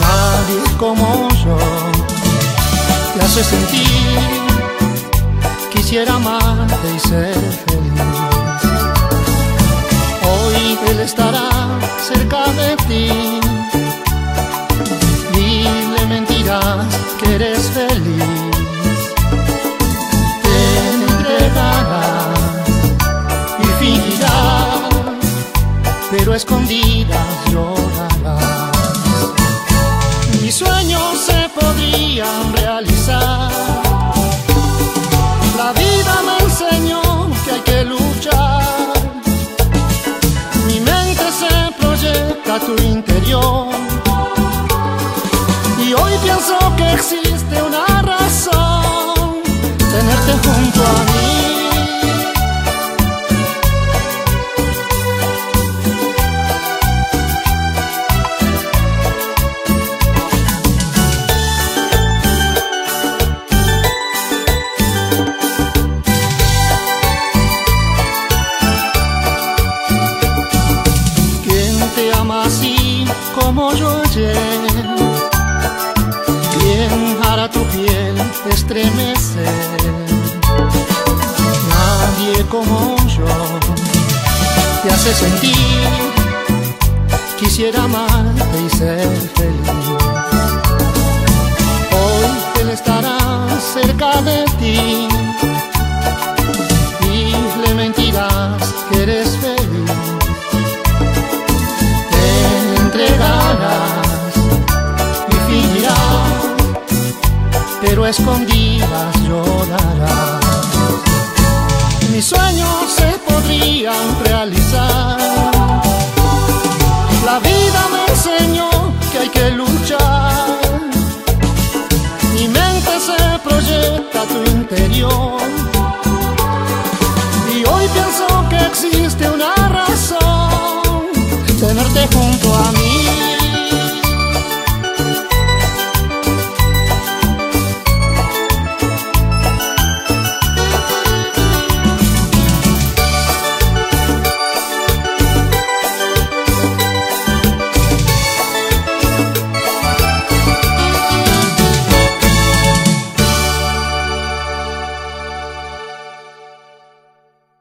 Nadie como yo te hace sentir. Quisiera amarte y ser feliz. Hoy él estará cerca de ti. Dile mentiras que eres feliz. Pero escondidas existe una razón tenerte junto a mí. ¿Quién te ama así como yo ayer? Piel estremecer? Nadie como yo te hace sentir. Quisiera amarte y ser feliz. Hoy él estará cerca de ti escondidas llorarás. Mis sueños se podrían realizar. La vida me enseñó que hay que luchar. Mi mente se proyecta a tu interior. Y hoy pienso que existe